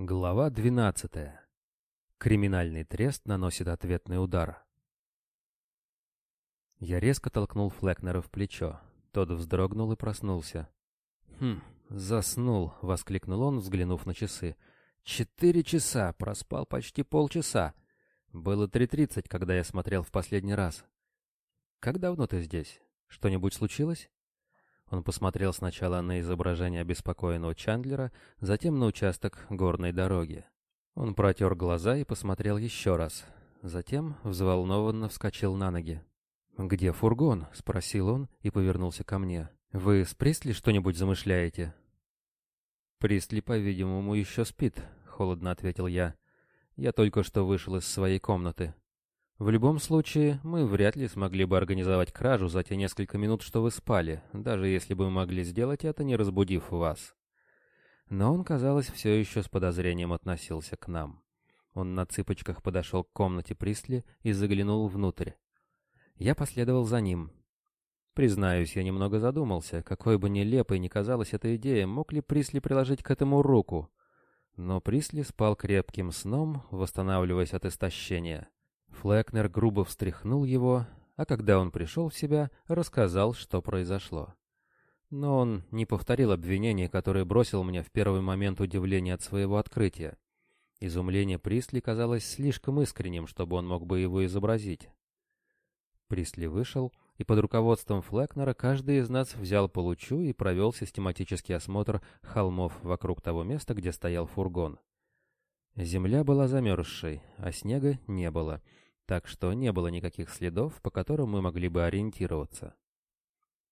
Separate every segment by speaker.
Speaker 1: Глава 12. Криминальный трест наносит ответный удар. Я резко толкнул Флекнера в плечо. Тот вздрогнул и проснулся. «Хм, заснул!» — воскликнул он, взглянув на часы. «Четыре часа! Проспал почти полчаса! Было три тридцать, когда я смотрел в последний раз. Как давно ты здесь? Что-нибудь случилось?» Он посмотрел сначала на изображение обеспокоенного Чандлера, затем на участок горной дороги. Он протер глаза и посмотрел еще раз. Затем взволнованно вскочил на ноги. «Где фургон?» — спросил он и повернулся ко мне. «Вы с Присли что-нибудь замышляете?» «Присли, по-видимому, еще спит», — холодно ответил я. «Я только что вышел из своей комнаты». В любом случае, мы вряд ли смогли бы организовать кражу за те несколько минут, что вы спали, даже если бы могли сделать это, не разбудив вас. Но он, казалось, все еще с подозрением относился к нам. Он на цыпочках подошел к комнате Присли и заглянул внутрь. Я последовал за ним. Признаюсь, я немного задумался, какой бы нелепой ни казалась эта идея, мог ли Присли приложить к этому руку. Но Присли спал крепким сном, восстанавливаясь от истощения. Флекнер грубо встряхнул его, а когда он пришел в себя, рассказал, что произошло. Но он не повторил обвинения, которые бросил мне в первый момент удивления от своего открытия. Изумление Присли казалось слишком искренним, чтобы он мог бы его изобразить. Присли вышел, и под руководством Флекнера каждый из нас взял по лучу и провел систематический осмотр холмов вокруг того места, где стоял фургон. Земля была замерзшей, а снега не было, так что не было никаких следов, по которым мы могли бы ориентироваться.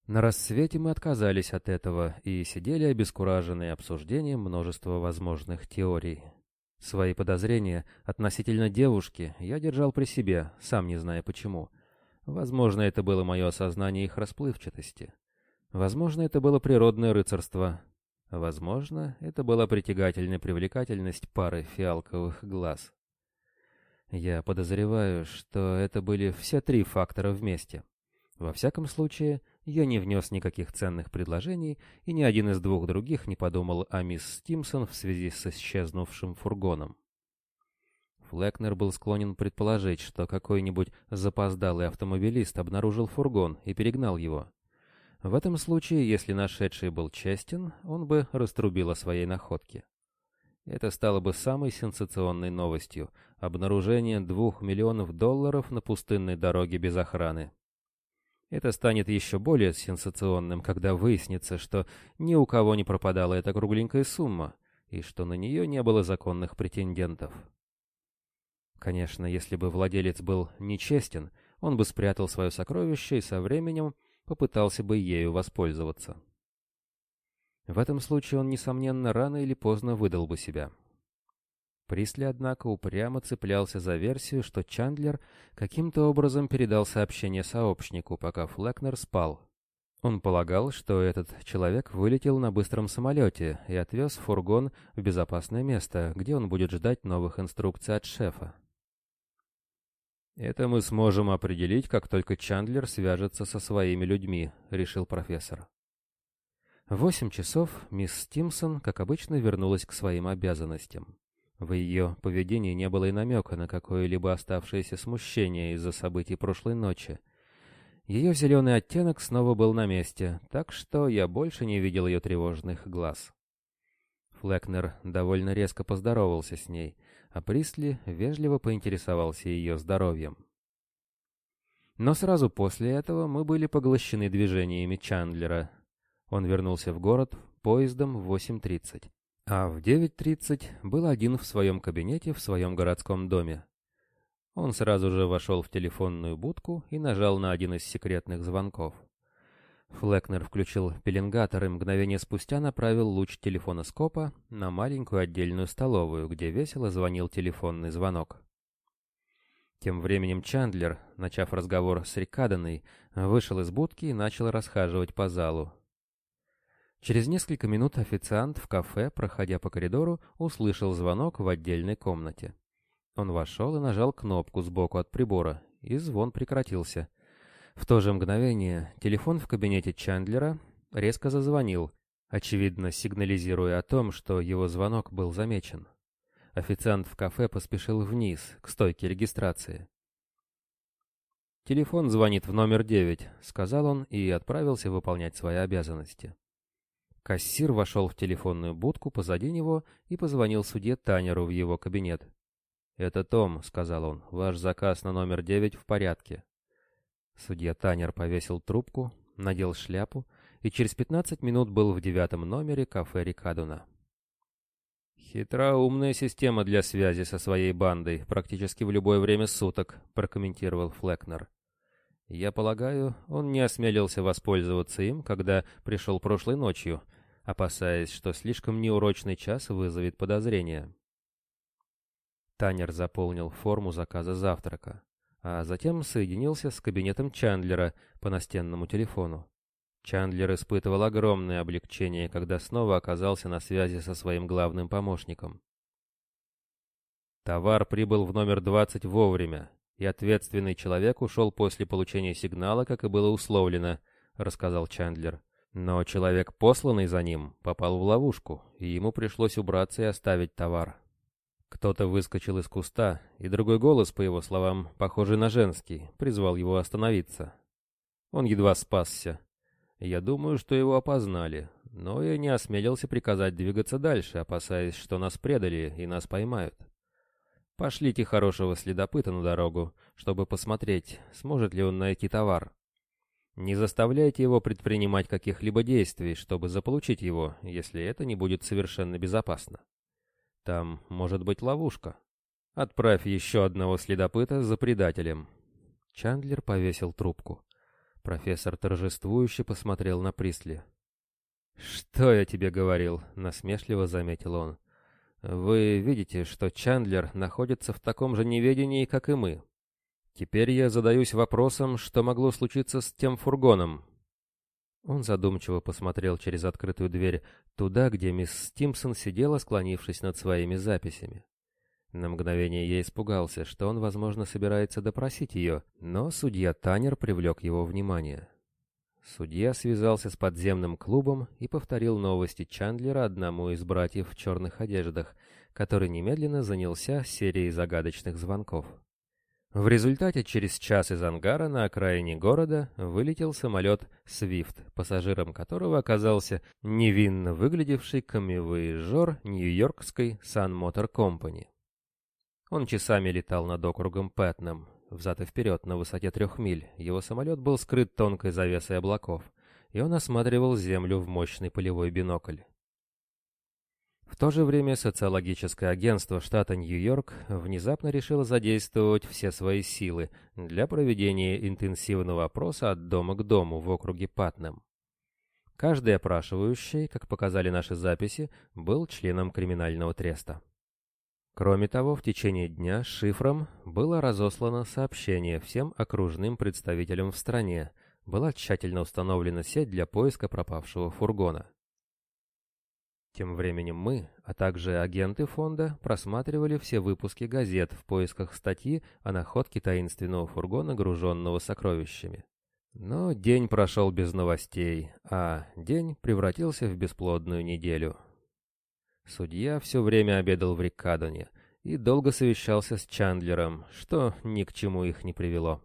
Speaker 1: На рассвете мы отказались от этого и сидели обескураженные обсуждением множества возможных теорий. Свои подозрения относительно девушки я держал при себе, сам не зная почему. Возможно, это было мое осознание их расплывчатости. Возможно, это было природное рыцарство, Возможно, это была притягательная привлекательность пары фиалковых глаз. Я подозреваю, что это были все три фактора вместе. Во всяком случае, я не внес никаких ценных предложений, и ни один из двух других не подумал о мисс Стимсон в связи с исчезнувшим фургоном. Флекнер был склонен предположить, что какой-нибудь запоздалый автомобилист обнаружил фургон и перегнал его. В этом случае, если нашедший был честен, он бы раструбил о своей находке. Это стало бы самой сенсационной новостью — обнаружение двух миллионов долларов на пустынной дороге без охраны. Это станет еще более сенсационным, когда выяснится, что ни у кого не пропадала эта кругленькая сумма, и что на нее не было законных претендентов. Конечно, если бы владелец был нечестен, он бы спрятал свое сокровище и со временем попытался бы ею воспользоваться. В этом случае он, несомненно, рано или поздно выдал бы себя. Присли, однако, упрямо цеплялся за версию, что Чандлер каким-то образом передал сообщение сообщнику, пока Флекнер спал. Он полагал, что этот человек вылетел на быстром самолете и отвез фургон в безопасное место, где он будет ждать новых инструкций от шефа. «Это мы сможем определить, как только Чандлер свяжется со своими людьми», — решил профессор. В восемь часов мисс Стимсон, как обычно, вернулась к своим обязанностям. В ее поведении не было и намека на какое-либо оставшееся смущение из-за событий прошлой ночи. Ее зеленый оттенок снова был на месте, так что я больше не видел ее тревожных глаз. Флекнер довольно резко поздоровался с ней, а Присли вежливо поинтересовался ее здоровьем. Но сразу после этого мы были поглощены движениями Чандлера. Он вернулся в город поездом в 8.30, а в 9.30 был один в своем кабинете в своем городском доме. Он сразу же вошел в телефонную будку и нажал на один из секретных звонков. Флекнер включил пеленгатор и мгновение спустя направил луч телефона скопа на маленькую отдельную столовую, где весело звонил телефонный звонок. Тем временем Чандлер, начав разговор с Рикаданой, вышел из будки и начал расхаживать по залу. Через несколько минут официант в кафе, проходя по коридору, услышал звонок в отдельной комнате. Он вошел и нажал кнопку сбоку от прибора, и звон прекратился. В то же мгновение телефон в кабинете Чандлера резко зазвонил, очевидно сигнализируя о том, что его звонок был замечен. Официант в кафе поспешил вниз, к стойке регистрации. «Телефон звонит в номер девять», — сказал он и отправился выполнять свои обязанности. Кассир вошел в телефонную будку позади него и позвонил судье Танеру в его кабинет. «Это Том», — сказал он, — «ваш заказ на номер девять в порядке». Судья Танер повесил трубку, надел шляпу и через пятнадцать минут был в девятом номере кафе Рикадуна. «Хитроумная система для связи со своей бандой практически в любое время суток», — прокомментировал Флекнер. «Я полагаю, он не осмелился воспользоваться им, когда пришел прошлой ночью, опасаясь, что слишком неурочный час вызовет подозрения. Танер заполнил форму заказа завтрака, а затем соединился с кабинетом Чандлера по настенному телефону. Чандлер испытывал огромное облегчение, когда снова оказался на связи со своим главным помощником. Товар прибыл в номер 20 вовремя, и ответственный человек ушел после получения сигнала, как и было условлено, рассказал Чандлер. Но человек, посланный за ним, попал в ловушку, и ему пришлось убраться и оставить товар. Кто-то выскочил из куста, и другой голос, по его словам, похожий на женский, призвал его остановиться. Он едва спасся. Я думаю, что его опознали, но я не осмелился приказать двигаться дальше, опасаясь, что нас предали и нас поймают. Пошлите хорошего следопыта на дорогу, чтобы посмотреть, сможет ли он найти товар. Не заставляйте его предпринимать каких-либо действий, чтобы заполучить его, если это не будет совершенно безопасно. Там может быть ловушка. Отправь еще одного следопыта за предателем. Чандлер повесил трубку. Профессор торжествующе посмотрел на Присли. «Что я тебе говорил?» — насмешливо заметил он. «Вы видите, что Чандлер находится в таком же неведении, как и мы. Теперь я задаюсь вопросом, что могло случиться с тем фургоном. Он задумчиво посмотрел через открытую дверь туда, где мисс Стимсон сидела, склонившись над своими записями. На мгновение я испугался, что он, возможно, собирается допросить ее, но судья Танер привлек его внимание. Судья связался с подземным клубом и повторил новости Чандлера одному из братьев в черных одеждах, который немедленно занялся серией загадочных звонков. В результате через час из ангара на окраине города вылетел самолет «Свифт», пассажиром которого оказался невинно выглядевший камевоежор Нью-Йоркской Sun Motor Company. Он часами летал над округом Пэтном, взад и вперед на высоте трех миль. Его самолет был скрыт тонкой завесой облаков, и он осматривал землю в мощный полевой бинокль. В то же время социологическое агентство штата Нью-Йорк внезапно решило задействовать все свои силы для проведения интенсивного опроса от дома к дому в округе Патнем. Каждый опрашивающий, как показали наши записи, был членом криминального треста. Кроме того, в течение дня шифром было разослано сообщение всем окружным представителям в стране, была тщательно установлена сеть для поиска пропавшего фургона. Тем временем мы, а также агенты фонда, просматривали все выпуски газет в поисках статьи о находке таинственного фургона, груженного сокровищами. Но день прошел без новостей, а день превратился в бесплодную неделю. Судья все время обедал в Риккадоне и долго совещался с Чандлером, что ни к чему их не привело.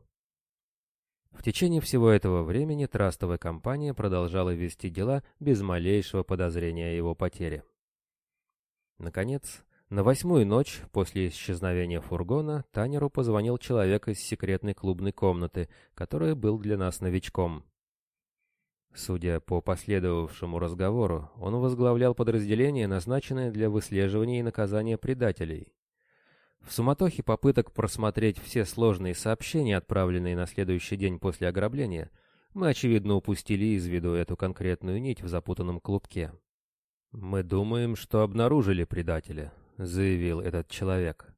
Speaker 1: В течение всего этого времени трастовая компания продолжала вести дела без малейшего подозрения о его потере. Наконец, на восьмую ночь после исчезновения фургона Танеру позвонил человек из секретной клубной комнаты, который был для нас новичком. Судя по последовавшему разговору, он возглавлял подразделение, назначенное для выслеживания и наказания предателей. В суматохе попыток просмотреть все сложные сообщения, отправленные на следующий день после ограбления, мы, очевидно, упустили из виду эту конкретную нить в запутанном клубке. «Мы думаем, что обнаружили предателя», — заявил этот человек.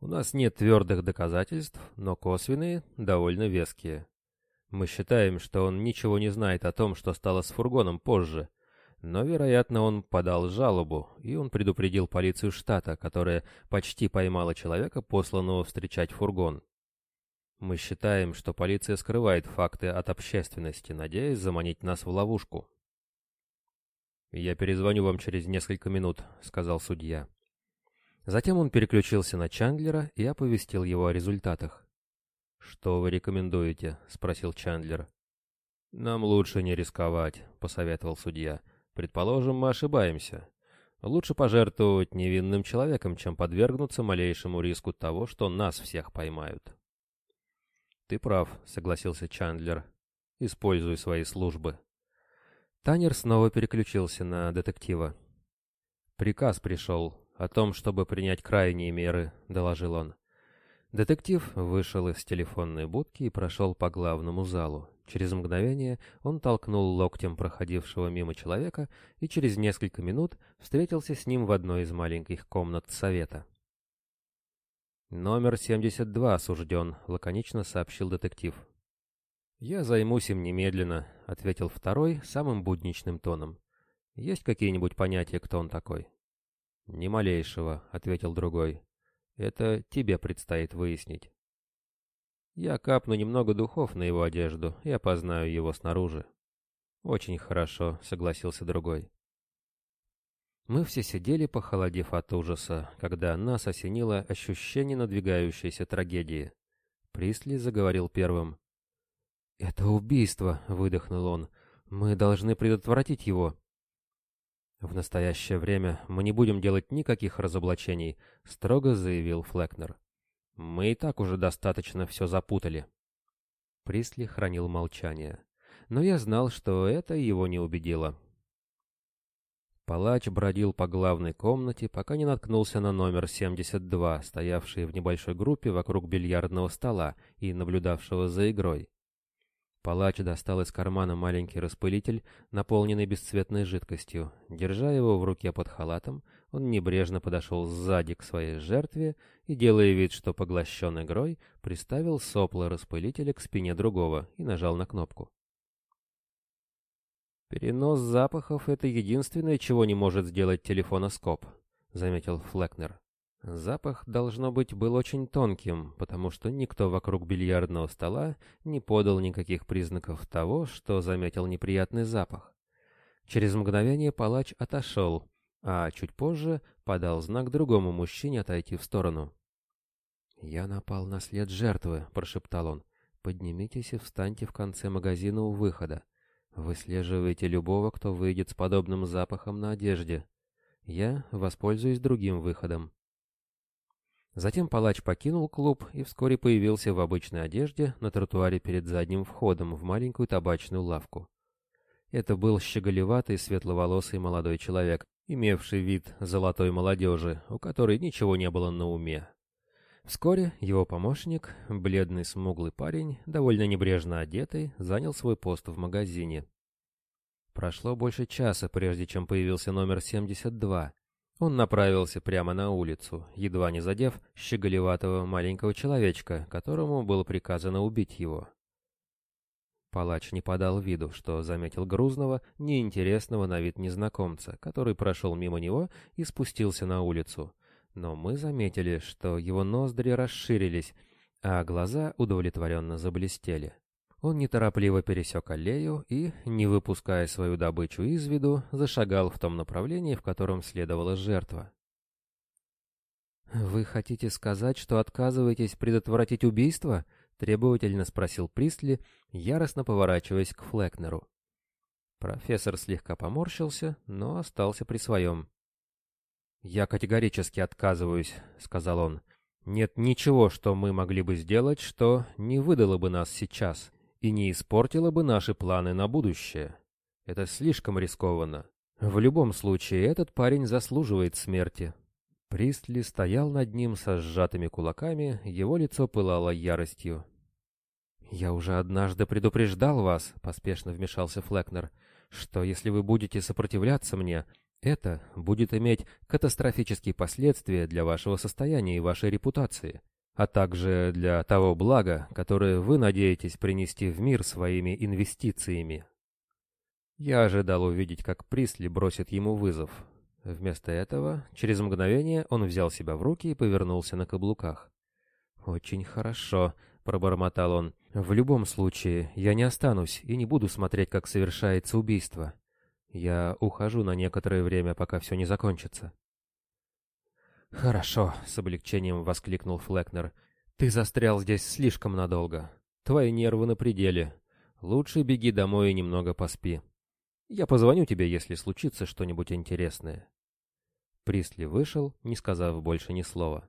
Speaker 1: «У нас нет твердых доказательств, но косвенные, довольно веские. Мы считаем, что он ничего не знает о том, что стало с фургоном позже, но, вероятно, он подал жалобу, и он предупредил полицию штата, которая почти поймала человека, посланного встречать фургон. Мы считаем, что полиция скрывает факты от общественности, надеясь заманить нас в ловушку. «Я перезвоню вам через несколько минут», — сказал судья. Затем он переключился на Чандлера и оповестил его о результатах. «Что вы рекомендуете?» — спросил Чандлер. «Нам лучше не рисковать», — посоветовал судья. «Предположим, мы ошибаемся. Лучше пожертвовать невинным человеком, чем подвергнуться малейшему риску того, что нас всех поймают». «Ты прав», — согласился Чандлер. «Используй свои службы». Танер снова переключился на детектива. «Приказ пришел о том, чтобы принять крайние меры», — доложил он. Детектив вышел из телефонной будки и прошел по главному залу. Через мгновение он толкнул локтем проходившего мимо человека и через несколько минут встретился с ним в одной из маленьких комнат совета. «Номер 72 осужден», — лаконично сообщил детектив. «Я займусь им немедленно», — ответил второй самым будничным тоном. «Есть какие-нибудь понятия, кто он такой?» «Ни малейшего», — ответил другой. «Это тебе предстоит выяснить». «Я капну немного духов на его одежду и опознаю его снаружи». «Очень хорошо», — согласился другой. Мы все сидели, похолодев от ужаса, когда нас осенило ощущение надвигающейся трагедии. Присли заговорил первым. «Это убийство», — выдохнул он. «Мы должны предотвратить его». «В настоящее время мы не будем делать никаких разоблачений», — строго заявил Флекнер. «Мы и так уже достаточно все запутали». Присли хранил молчание. Но я знал, что это его не убедило. Палач бродил по главной комнате, пока не наткнулся на номер 72, стоявший в небольшой группе вокруг бильярдного стола и наблюдавшего за игрой. Палач достал из кармана маленький распылитель, наполненный бесцветной жидкостью. Держа его в руке под халатом, он небрежно подошел сзади к своей жертве и, делая вид, что поглощен игрой, приставил сопло распылителя к спине другого и нажал на кнопку. «Перенос запахов — это единственное, чего не может сделать телефоноскоп», — заметил Флекнер. Запах, должно быть, был очень тонким, потому что никто вокруг бильярдного стола не подал никаких признаков того, что заметил неприятный запах. Через мгновение палач отошел, а чуть позже подал знак другому мужчине отойти в сторону. «Я напал на след жертвы», — прошептал он. «Поднимитесь и встаньте в конце магазина у выхода. Выслеживайте любого, кто выйдет с подобным запахом на одежде. Я воспользуюсь другим выходом». Затем палач покинул клуб и вскоре появился в обычной одежде на тротуаре перед задним входом в маленькую табачную лавку. Это был щеголеватый светловолосый молодой человек, имевший вид золотой молодежи, у которой ничего не было на уме. Вскоре его помощник, бледный смуглый парень, довольно небрежно одетый, занял свой пост в магазине. Прошло больше часа, прежде чем появился номер 72, он направился прямо на улицу, едва не задев щеголеватого маленького человечка, которому было приказано убить его. Палач не подал виду, что заметил грузного, неинтересного на вид незнакомца, который прошел мимо него и спустился на улицу. Но мы заметили, что его ноздри расширились, а глаза удовлетворенно заблестели. Он неторопливо пересек аллею и, не выпуская свою добычу из виду, зашагал в том направлении, в котором следовала жертва. «Вы хотите сказать, что отказываетесь предотвратить убийство?» — требовательно спросил Пристли, яростно поворачиваясь к Флекнеру. Профессор слегка поморщился, но остался при своем. «Я категорически отказываюсь», — сказал он. «Нет ничего, что мы могли бы сделать, что не выдало бы нас сейчас и не испортила бы наши планы на будущее. Это слишком рискованно. В любом случае, этот парень заслуживает смерти. Пристли стоял над ним со сжатыми кулаками, его лицо пылало яростью. «Я уже однажды предупреждал вас», — поспешно вмешался Флекнер, «что если вы будете сопротивляться мне, это будет иметь катастрофические последствия для вашего состояния и вашей репутации а также для того блага, которое вы надеетесь принести в мир своими инвестициями. Я ожидал увидеть, как Присли бросит ему вызов. Вместо этого, через мгновение он взял себя в руки и повернулся на каблуках. «Очень хорошо», — пробормотал он. «В любом случае, я не останусь и не буду смотреть, как совершается убийство. Я ухожу на некоторое время, пока все не закончится». «Хорошо», — с облегчением воскликнул Флекнер. «Ты застрял здесь слишком надолго. Твои нервы на пределе. Лучше беги домой и немного поспи. Я позвоню тебе, если случится что-нибудь интересное». Присли вышел, не сказав больше ни слова.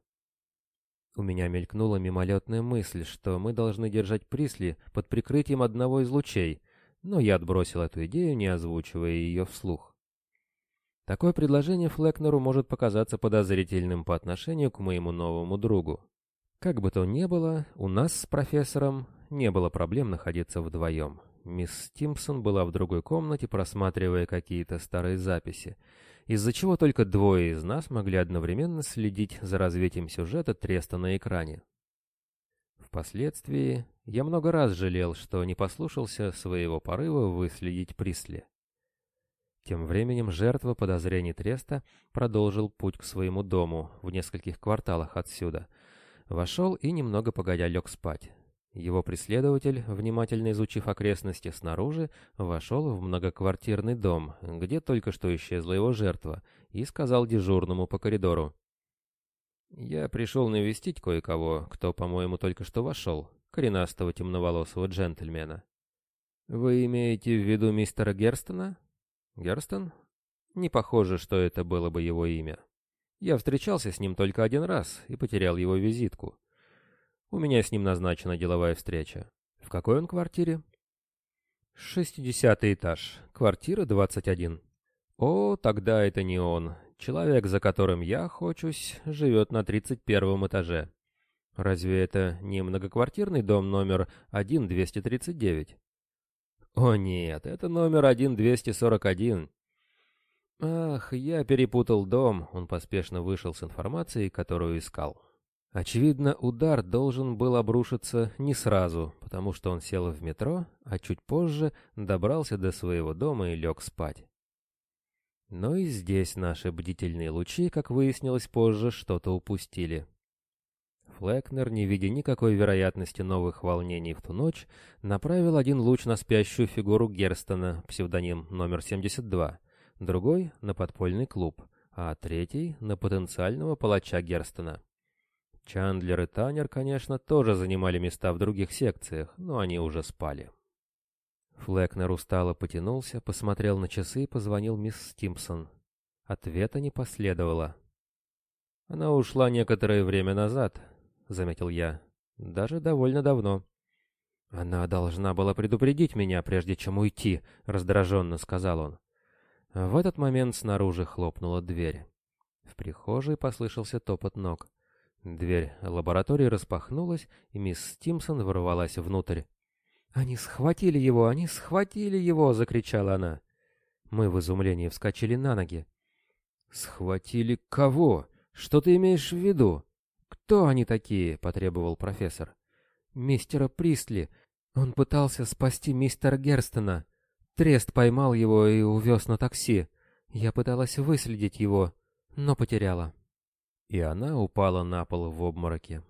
Speaker 1: У меня мелькнула мимолетная мысль, что мы должны держать Присли под прикрытием одного из лучей, но я отбросил эту идею, не озвучивая ее вслух. Такое предложение Флекнеру может показаться подозрительным по отношению к моему новому другу. Как бы то ни было, у нас с профессором не было проблем находиться вдвоем. Мисс Стимпсон была в другой комнате, просматривая какие-то старые записи, из-за чего только двое из нас могли одновременно следить за развитием сюжета Треста на экране. Впоследствии я много раз жалел, что не послушался своего порыва выследить Присли. Тем временем жертва подозрений Треста продолжил путь к своему дому в нескольких кварталах отсюда. Вошел и немного погодя лег спать. Его преследователь, внимательно изучив окрестности снаружи, вошел в многоквартирный дом, где только что исчезла его жертва, и сказал дежурному по коридору. «Я пришел навестить кое-кого, кто, по-моему, только что вошел, коренастого темноволосого джентльмена». «Вы имеете в виду мистера Герстона?» Герстон? Не похоже, что это было бы его имя. Я встречался с ним только один раз и потерял его визитку. У меня с ним назначена деловая встреча. В какой он квартире? Шестидесятый этаж. Квартира 21. О, тогда это не он. Человек, за которым я охочусь, живет на 31 этаже. Разве это не многоквартирный дом номер 1239? О нет, это номер 1241. Ах, я перепутал дом, он поспешно вышел с информацией, которую искал. Очевидно, удар должен был обрушиться не сразу, потому что он сел в метро, а чуть позже добрался до своего дома и лег спать. Но и здесь наши бдительные лучи, как выяснилось позже, что-то упустили. Флекнер, не видя никакой вероятности новых волнений в ту ночь, направил один луч на спящую фигуру Герстона, псевдоним номер 72, другой — на подпольный клуб, а третий — на потенциального палача Герстона. Чандлер и Танер, конечно, тоже занимали места в других секциях, но они уже спали. Флекнер устало потянулся, посмотрел на часы и позвонил мисс Стимпсон. Ответа не последовало. Она ушла некоторое время назад, — заметил я. «Даже довольно давно». «Она должна была предупредить меня, прежде чем уйти», — раздраженно сказал он. В этот момент снаружи хлопнула дверь. В прихожей послышался топот ног. Дверь лаборатории распахнулась, и мисс Стимсон ворвалась внутрь. «Они схватили его! Они схватили его!» — закричала она. Мы в изумлении вскочили на ноги. «Схватили кого? Что ты имеешь в виду?» «Кто они такие?» — потребовал профессор. «Мистера Пристли. Он пытался спасти мистера Герстона. Трест поймал его и увез на такси. Я пыталась выследить его, но потеряла». И она упала на пол в обмороке.